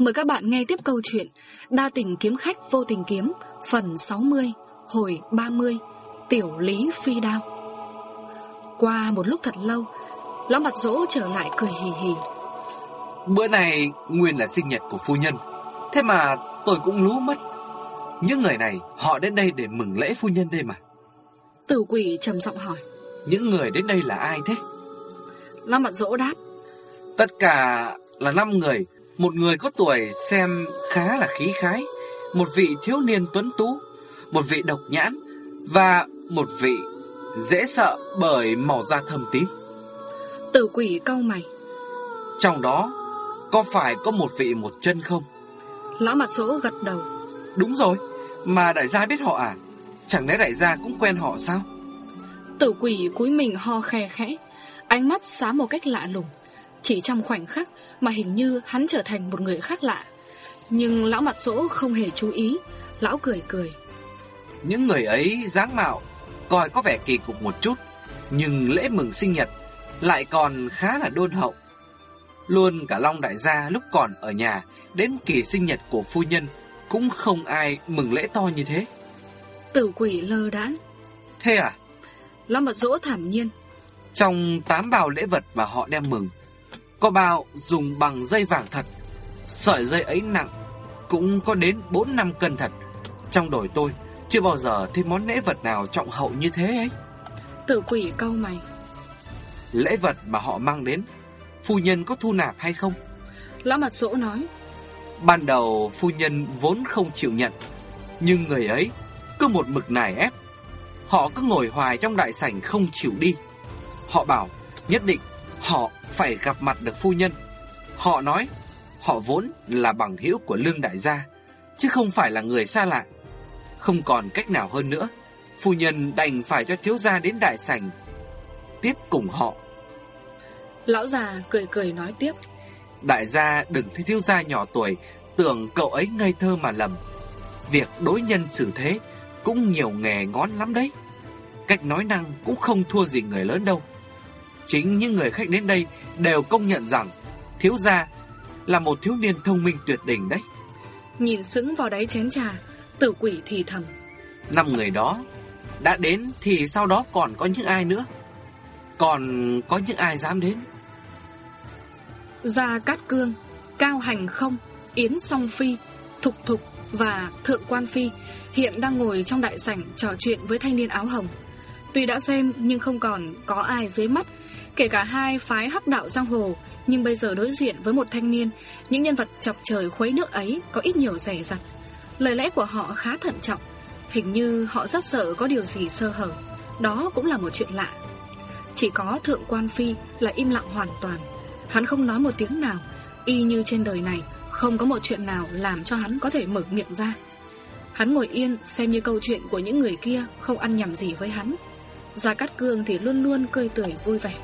Mời các bạn nghe tiếp câu chuyện Đa tình kiếm khách vô tình kiếm Phần 60 Hồi 30 Tiểu lý phi đao. Qua một lúc thật lâu Lão mặt dỗ trở lại cười hì hì. Bữa này nguyên là sinh nhật của phu nhân Thế mà tôi cũng lú mất Những người này họ đến đây để mừng lễ phu nhân đây mà. Tử quỷ trầm giọng hỏi. Những người đến đây là ai thế? Lão mặt dỗ đáp. Tất cả là 5 người Một người có tuổi xem khá là khí khái Một vị thiếu niên tuấn tú Một vị độc nhãn Và một vị dễ sợ bởi màu da thâm tím. Tử quỷ cau mày. Trong đó có phải có một vị một chân không? Lão mặt dỗ gật đầu. Đúng rồi Mà đại gia biết họ à? Chẳng lẽ đại gia cũng quen họ sao? Tử quỷ cúi mình ho khe khẽ Ánh mắt xá một cách lạ lùng Chỉ trong khoảnh khắc Mà hình như hắn trở thành một người khác lạ. Nhưng lão mặt dỗ không hề chú ý. Lão cười cười. Những người ấy dáng mạo Coi có vẻ kỳ cục một chút Nhưng lễ mừng sinh nhật Lại còn khá là đôn hậu. Luôn cả Long đại gia lúc còn ở nhà Đến kỳ sinh nhật của phu nhân Cũng không ai mừng lễ to như thế. Tử quỷ lơ đãng. Thế à? Lão mặt dỗ thản nhiên. Trong tám bao lễ vật mà họ đem mừng Có bao dùng bằng dây vàng thật Sợi dây ấy nặng Cũng có đến 4 năm cân thật. Trong đổi tôi Chưa bao giờ thấy món lễ vật nào trọng hậu như thế ấy. Tử quỷ cau mày. Lễ vật mà họ mang đến Phu nhân có thu nạp hay không? Lão mặt dỗ nói. Ban đầu phu nhân vốn không chịu nhận Nhưng người ấy cứ một mực nài ép. Họ cứ ngồi hoài trong đại sảnh không chịu đi. Họ bảo nhất định họ phải gặp mặt được phu nhân. Họ nói họ vốn là bằng hữu của lương đại gia Chứ không phải là người xa lạ. Không còn cách nào hơn nữa Phu nhân đành phải cho thiếu gia đến đại sảnh Tiếp cùng họ. Lão già cười cười nói tiếp. Đại gia đừng thấy thiếu gia nhỏ tuổi Tưởng cậu ấy ngây thơ mà lầm. Việc đối nhân xử thế Cũng nhiều nghề ngón lắm đấy. Cách nói năng cũng không thua gì người lớn đâu Chính những người khách đến đây Đều công nhận rằng Thiếu gia là một thiếu niên thông minh tuyệt đỉnh đấy. Nhìn sững vào đáy chén trà Tử quỷ thì thầm. Năm người đó Đã đến thì sau đó còn có những ai nữa? Còn có những ai dám đến? Gia Cát Cương Cao Hành Không Yến Song Phi Thục Thục và Thượng Quan Phi Hiện đang ngồi trong đại sảnh trò chuyện với thanh niên áo hồng. Tuy đã xem nhưng không còn có ai dưới mắt Kể cả hai phái hắc đạo giang hồ, Nhưng bây giờ đối diện với một thanh niên, Những nhân vật chọc trời khuấy nước ấy Có ít nhiều rẻ rặt. Lời lẽ của họ khá thận trọng, Hình như họ rất sợ có điều gì sơ hở, Đó cũng là một chuyện lạ. Chỉ có Thượng Quan Phi là im lặng hoàn toàn, Hắn không nói một tiếng nào, Y như trên đời này Không có một chuyện nào làm cho hắn có thể mở miệng ra. Hắn ngồi yên xem như câu chuyện của những người kia Không ăn nhầm gì với hắn. Gia Cát Cương thì luôn luôn cười tươi vui vẻ.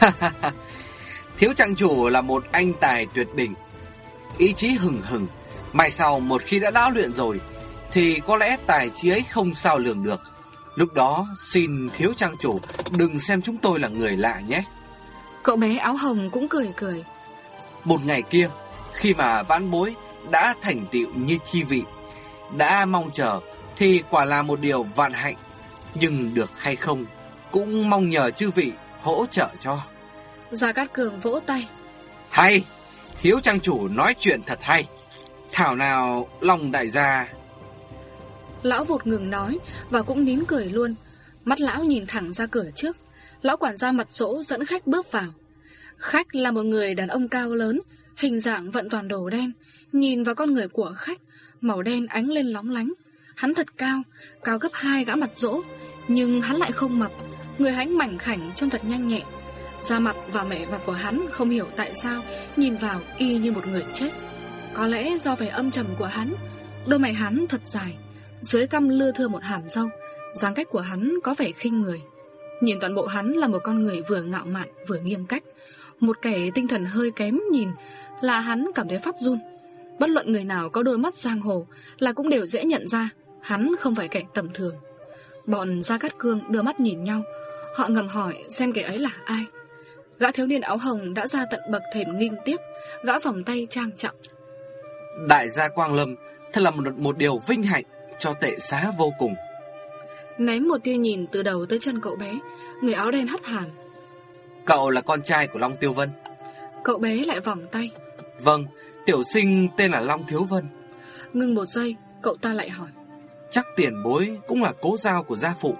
Thiếu trang chủ là một anh tài tuyệt đỉnh. Ý chí hừng hừng Mai sau một khi đã lão luyện rồi Thì có lẽ tài trí ấy không sao lường được. Lúc đó xin thiếu trang chủ Đừng xem chúng tôi là người lạ nhé. Cậu bé áo hồng cũng cười cười. Một ngày kia Khi mà vãn bối đã thành tựu như chi vị Đã mong chờ Thì quả là một điều vạn hạnh. Nhưng được hay không Cũng mong nhờ chư vị hỗ trợ cho. Gia Cát Cường vỗ tay. Hay Thiếu trang chủ nói chuyện thật hay. Thảo nào lòng đại gia. Lão vụt ngừng nói Và cũng nín cười luôn. Mắt lão nhìn thẳng ra cửa trước. Lão quản gia mặt dỗ dẫn khách bước vào. Khách là một người đàn ông cao lớn Hình dạng vận toàn đồ đen. Nhìn vào con người của khách Màu đen ánh lên lóng lánh. Hắn thật cao, cao gấp hai gã mặt dỗ Nhưng hắn lại không mập Người hắn mảnh khảnh trông thật nhanh nhẹn. Da mặt và mẹ mặt của hắn không hiểu tại sao Nhìn vào y như một người chết. Có lẽ do vẻ âm trầm của hắn, Đôi mày hắn thật dài, Dưới căm lưa thưa một hàm râu, dáng cách của hắn có vẻ khinh người. Nhìn toàn bộ hắn là một con người vừa ngạo mạn, vừa nghiêm cách, Một kẻ tinh thần hơi kém nhìn là hắn cảm thấy phát run. Bất luận người nào có đôi mắt giang hồ là cũng đều dễ nhận ra Hắn không phải kẻ tầm thường. Bọn Gia Cát Cương đưa mắt nhìn nhau Họ ngầm hỏi xem kẻ ấy là ai Gã thiếu niên áo hồng đã ra tận bậc thềm nghinh tiếp Gã vòng tay trang trọng Đại gia Quang Lâm thật là một, một điều vinh hạnh cho tệ xá vô cùng. Ném một tia nhìn từ đầu tới chân cậu bé, người áo đen hắt hàn. Cậu là con trai của Long Tiêu Vân. Cậu bé lại vòng tay. Vâng, tiểu sinh tên là Long Thiếu Vân. Ngưng một giây, cậu ta lại hỏi. Chắc tiền bối cũng là cố giao của gia phụ,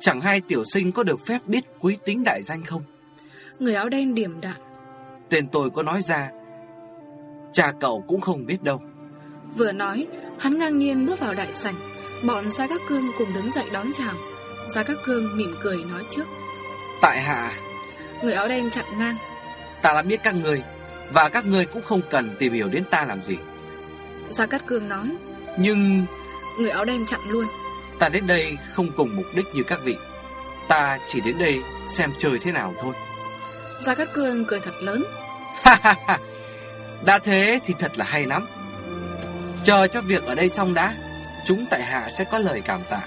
chẳng hay tiểu sinh có được phép biết quý tính đại danh không? Người áo đen điểm đạm. Tên tôi có nói ra, cha cậu cũng không biết đâu. Vừa nói, hắn ngang nhiên bước vào đại sảnh, bọn Gia Các Cương cùng đứng dậy đón chào. Gia Các Cương mỉm cười nói trước. Tại hạ, Người áo đen chặn ngang. ta đã biết các người, và các người cũng không cần tìm hiểu đến ta làm gì. Gia Cát Cương nói. Nhưng Người áo đen chặn luôn. Ta đến đây không cùng mục đích như các vị. Ta chỉ đến đây xem chơi thế nào thôi. Gia Cát Cương cười thật lớn. đã thế thì thật là hay lắm. Chờ cho việc ở đây xong đã, chúng tại hạ sẽ có lời cảm tạ.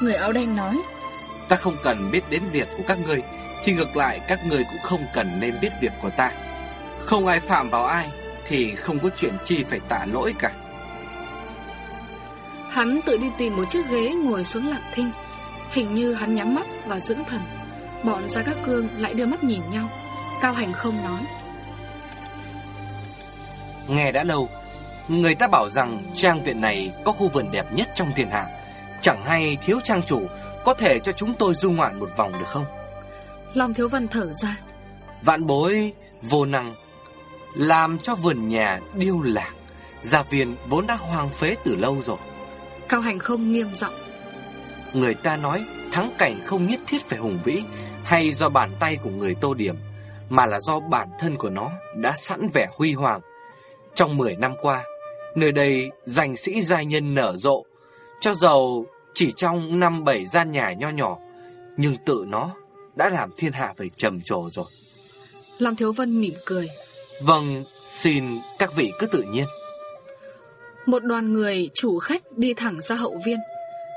Người áo đen nói. Ta không cần biết đến việc của các ngươi, thì ngược lại các ngươi cũng không cần nên biết việc của ta. Không ai phạm vào ai, thì không có chuyện chi phải tạ lỗi cả. Hắn tự đi tìm một chiếc ghế ngồi xuống lặng thinh. Hình như hắn nhắm mắt và dưỡng thần. Bọn Gia Các Cương lại đưa mắt nhìn nhau. Cao Hành không nói. Nghe đã lâu, người ta bảo rằng trang viện này có khu vườn đẹp nhất trong thiên hạ. Chẳng hay thiếu trang chủ có thể cho chúng tôi du ngoạn một vòng được không? Long Thiếu Vân thở ra. Vạn bối vô năng làm cho vườn nhà điêu lạc, gia viên vốn đã hoang phế từ lâu rồi. Cao Hành không nghiêm giọng. Người ta nói thắng cảnh không nhất thiết phải hùng vĩ hay do bàn tay của người tô điểm, mà là do bản thân của nó đã sẵn vẻ huy hoàng. Trong 10 năm qua, nơi đây danh sĩ giai nhân nở rộ, cho dầu chỉ trong năm bảy gian nhà nho nhỏ, nhưng tự nó đã làm thiên hạ phải trầm trồ rồi. Long Thiếu Vân mỉm cười. Vâng, xin các vị cứ tự nhiên. Một đoàn người chủ khách đi thẳng ra hậu viên.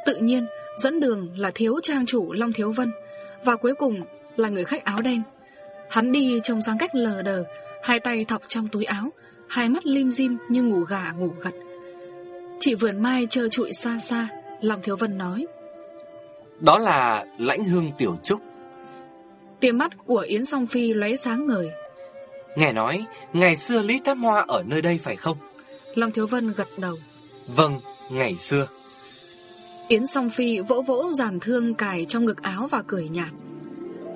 Tự nhiên, dẫn đường là thiếu trang chủ Long Thiếu Vân, và cuối cùng là người khách áo đen. Hắn đi trong dáng cách lờ đờ, hai tay thọc trong túi áo, hai mắt lim dim như ngủ gà ngủ gật. Chị vườn mai trơ trụi xa xa, Long Thiếu Vân nói. Đó là lãnh hương tiểu trúc. Tia mắt của Yến Song Phi lóe sáng ngời. Nghe nói, ngày xưa Lý Tam Hoa ở nơi đây phải không? Long Thiếu Vân gật đầu. Vâng, ngày xưa. Yến Song Phi vỗ vỗ giàn thương cài trong ngực áo và cười nhạt.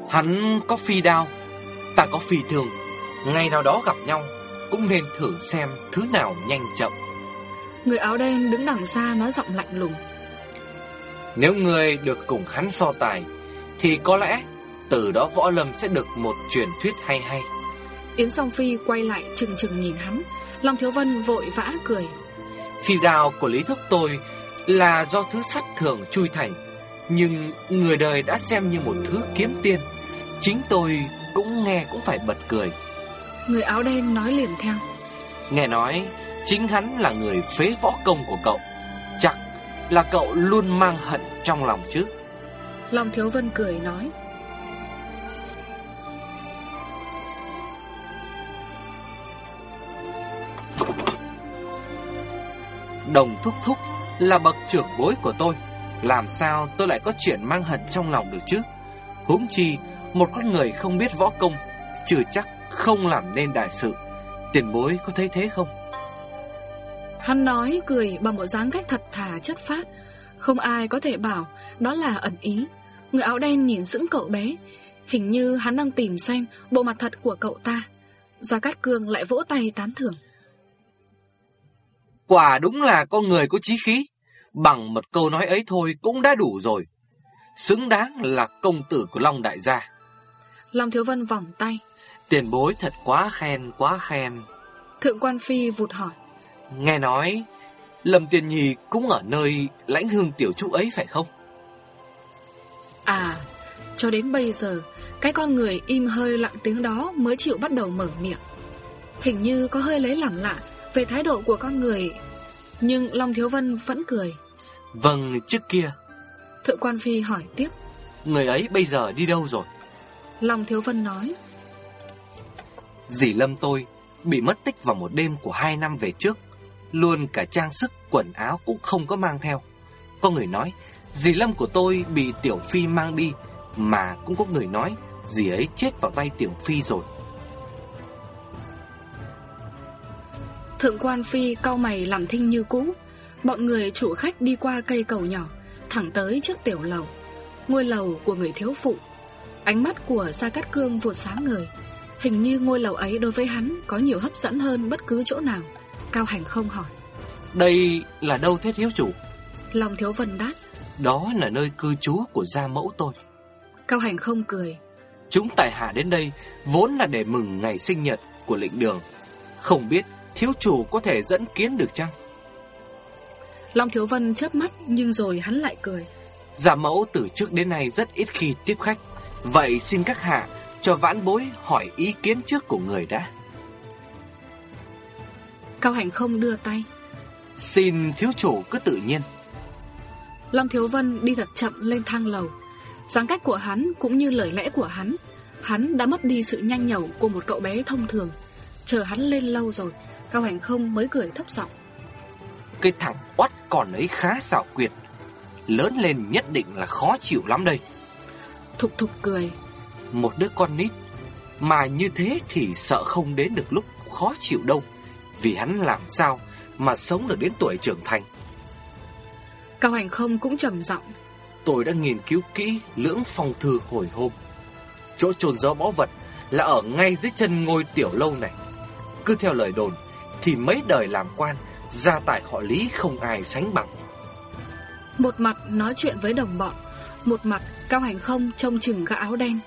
Hắn có phi đao, ta có phi thường. Ngày nào đó gặp nhau, cũng nên thử xem thứ nào nhanh chậm. Người áo đen đứng đằng xa nói giọng lạnh lùng. Nếu người được cùng hắn so tài, thì có lẽ từ đó võ lâm sẽ được một truyền thuyết hay hay. Yến Song Phi quay lại chừng chừng nhìn hắn, Long Thiếu Vân vội vã cười. Phi đao của Lý Thúc tôi là do thứ sắt thường chui thành, nhưng người đời đã xem như một thứ kiếm tiên. Chính tôi cũng nghe cũng phải bật cười. Người áo đen nói liền theo. Nghe nói chính hắn là người phế võ công của cậu. Chắc là cậu luôn mang hận trong lòng chứ. Long Thiếu Vân cười nói. Đồng thúc thúc là bậc trưởng bối của tôi. Làm sao tôi lại có chuyện mang hận trong lòng được chứ? Huống chi, Một con người không biết võ công trừ chắc không làm nên đại sự. Tiền bối có thấy thế không? Hắn nói cười bằng một dáng cách thật thà chất phát. Không ai có thể bảo Đó là ẩn ý. Người áo đen nhìn sững cậu bé. Hình như hắn đang tìm xem bộ mặt thật của cậu ta. Gia Cát Cương lại vỗ tay tán thưởng. Quả đúng là con người có chí khí. Bằng một câu nói ấy thôi cũng đã đủ rồi. Xứng đáng là công tử của Long Đại gia. Long Thiếu Vân vòng tay. Tiền bối thật quá khen quá khen. Thượng quan Phi vụt hỏi. Nghe nói Lâm Tiền Nhi cũng ở nơi lãnh hương tiểu trúc ấy phải không? À Cho đến bây giờ Cái con người im hơi lặng tiếng đó Mới chịu bắt đầu mở miệng. Hình như có hơi lấy làm lạ Về thái độ của con người Nhưng Long Thiếu Vân vẫn cười. Vâng trước kia. Thượng quan Phi hỏi tiếp. Người ấy bây giờ đi đâu rồi? Long Thiếu Vân nói. Dì Lâm tôi bị mất tích vào một đêm của hai năm về trước. Luôn cả trang sức, quần áo cũng không có mang theo. Có người nói Dì Lâm của tôi bị Tiểu Phi mang đi Mà cũng có người nói Dì ấy chết vào tay Tiểu Phi rồi Thượng quan Phi cau mày làm thinh như cũ. Bọn người chủ khách đi qua cây cầu nhỏ Thẳng tới trước tiểu lầu. Ngôi lầu của người thiếu phụ. Ánh mắt của Gia Cát Cương vụt sáng người Hình như ngôi lầu ấy đối với hắn Có nhiều hấp dẫn hơn bất cứ chỗ nào. Cao Hành không hỏi. Đây là đâu thế thiếu chủ? Long Thiếu Vân đáp. Đó là nơi cư trú của gia mẫu tôi. Cao Hành không cười. Chúng tại hạ đến đây Vốn là để mừng ngày sinh nhật của lệnh đường. Không biết thiếu chủ có thể dẫn kiến được chăng? Long Thiếu Vân chớp mắt Nhưng rồi hắn lại cười. Gia mẫu từ trước đến nay rất ít khi tiếp khách. Vậy xin các hạ cho vãn bối hỏi ý kiến trước của người đã. Cao Hành không đưa tay. Xin thiếu chủ cứ tự nhiên. Long Thiếu Vân đi thật chậm lên thang lầu. Dáng cách của hắn cũng như lời lẽ của hắn. Hắn đã mất đi sự nhanh nhẩu của một cậu bé thông thường. Chờ hắn lên lâu rồi Cao Hành không mới cười thấp giọng. Cái thằng oắt còn ấy khá xảo quyệt. Lớn lên nhất định là khó chịu lắm đây. Thục thục cười. Một đứa con nít Mà như thế thì sợ không đến được lúc khó chịu đâu. Vì hắn làm sao mà sống được đến tuổi trưởng thành. Cao Hành không cũng trầm giọng. Tôi đã nghiên cứu kỹ lưỡng phong thư hồi hôm. Chỗ trồn giấu báu vật là ở ngay dưới chân ngôi tiểu lâu này. Cứ theo lời đồn Thì mấy đời làm quan Gia tài họ lý không ai sánh bằng. Một mặt nói chuyện với đồng bọn Một mặt Cao Hành không trông chừng gã áo đen.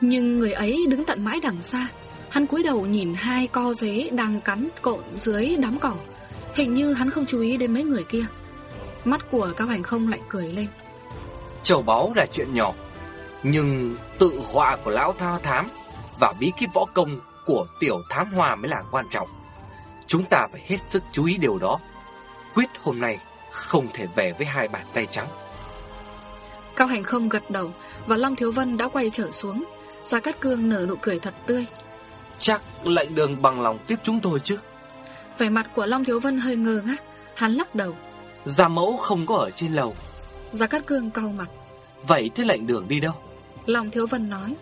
Nhưng người ấy đứng tận mãi đằng xa Hắn cúi đầu nhìn hai co dế đang cắn cộn dưới đám cỏ. Hình như hắn không chú ý đến mấy người kia. Mắt của Cao Hành không lại cười lên. Châu báu là chuyện nhỏ Nhưng tự họa của lão thao thám Và bí kíp võ công của tiểu thám hoa mới là quan trọng Chúng ta phải hết sức chú ý điều đó. Quyết hôm nay không thể về với hai bàn tay trắng. Cao Hành không gật đầu Và Long Thiếu Vân đã quay trở xuống. Gia Cát Cương nở nụ cười thật tươi. Chắc lệnh đường bằng lòng tiếp chúng tôi chứ? Vẻ mặt của Long Thiếu Vân hơi ngơ ngác. Hắn lắc đầu. Gia mẫu không có ở trên lầu. Gia Cát Cương cau mặt. Vậy thế lệnh đường đi đâu? Long Thiếu Vân nói.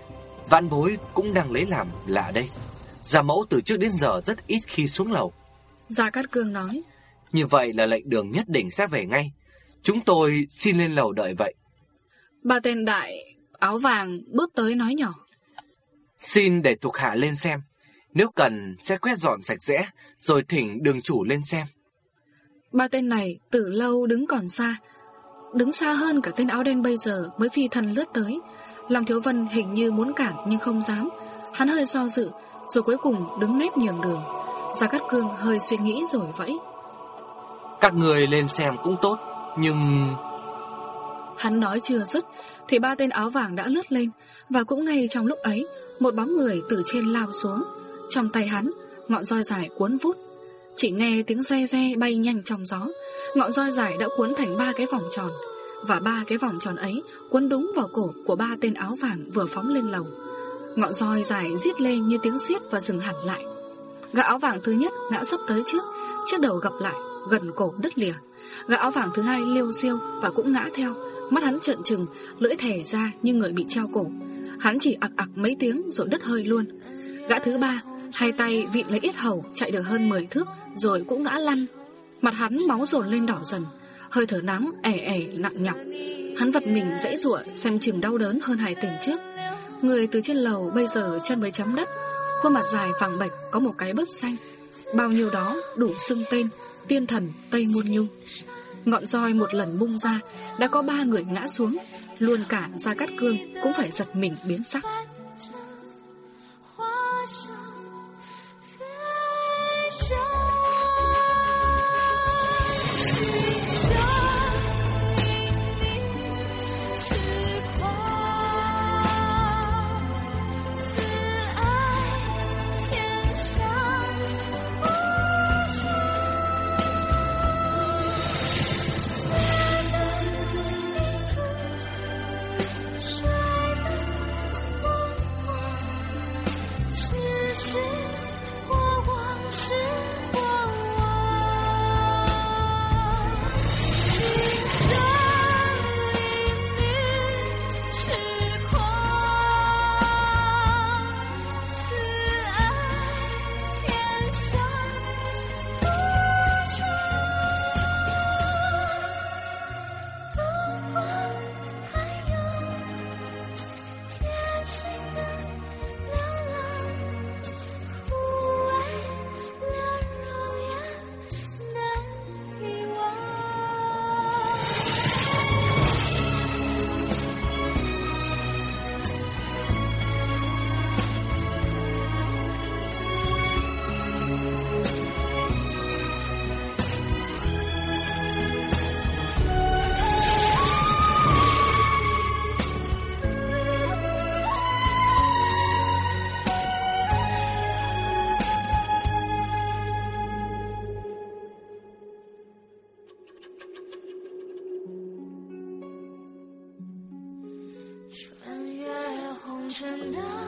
Vạn bối cũng đang lấy làm lạ đây Gia mẫu từ trước đến giờ rất ít khi xuống lầu. Gia Cát Cương nói Như vậy là lệnh đường nhất định sẽ về ngay. Chúng tôi xin lên lầu đợi vậy. Ba tên đại áo vàng bước tới nói nhỏ. Xin để thuộc hạ lên xem. Nếu cần sẽ quét dọn sạch sẽ Rồi thỉnh đường chủ lên xem. Ba tên này từ lâu đứng còn xa Đứng xa hơn cả tên áo đen bây giờ Mới phi thần lướt tới. Long Thiếu Vân hình như muốn cản nhưng không dám. Hắn hơi do dự Rồi cuối cùng đứng nép nhường đường. Gia Cát Cương hơi suy nghĩ rồi vẫy. Các người lên xem cũng tốt Nhưng... Hắn nói chưa dứt Thì ba tên áo vàng đã lướt lên. Và cũng ngay trong lúc ấy Một bóng người từ trên lao xuống. Trong tay hắn Ngọn roi dài cuốn vút. Chỉ nghe tiếng re re bay nhanh trong gió. Ngọn roi dài đã cuốn thành ba cái vòng tròn. Và ba cái vòng tròn ấy Cuốn đúng vào cổ của ba tên áo vàng Vừa phóng lên lầu Ngọn roi dài giết lên như tiếng xiết và dừng hẳn lại. Gã áo vàng thứ nhất ngã sấp tới trước, Chiếc đầu gập lại, Gần cổ đứt lìa. Gã áo vàng thứ hai liêu siêu Và cũng ngã theo, Mắt hắn trợn trừng, Lưỡi thẻ ra như người bị treo cổ. Hắn chỉ ạc ạc mấy tiếng rồi đứt hơi luôn. Gã thứ ba, Hai tay vịn lấy ít hầu, chạy được hơn 10 thước, Rồi cũng ngã lăn. Mặt hắn máu dồn lên đỏ dần, Hơi thở nắng ẻ ẻ nặng nhọc. Hắn vật mình dãy ruộng xem chừng đau đớn hơn hai tình trước. Người từ trên lầu bây giờ chân mới chấm đất. Khuôn mặt dài vàng bạch có một cái bớt xanh. Bao nhiêu đó đủ xưng tên, Tiên thần Tây Môn Nhung Ngọn roi một lần bung ra, Đã có ba người ngã xuống. Luôn cả Gia Cát Cương cũng phải giật mình biến sắc. 真的